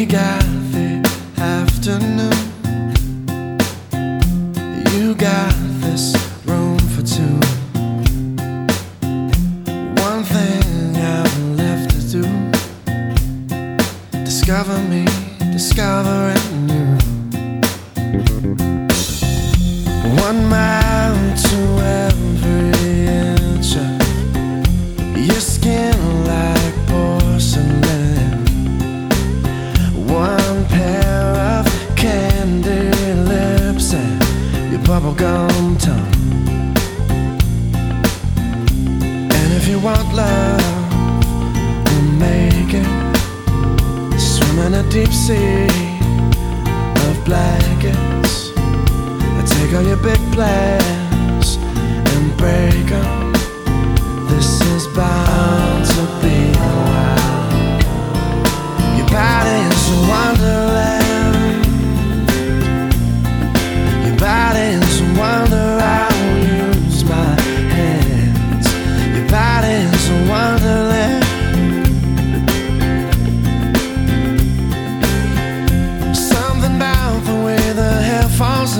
we got the afternoon. You got this room for two. One thing I'm left to do: discover me, discovering you. One mile to every inch of your skin. Bubblegum tongue. And if you want love, we'll make it. Swim in a deep sea of blankets.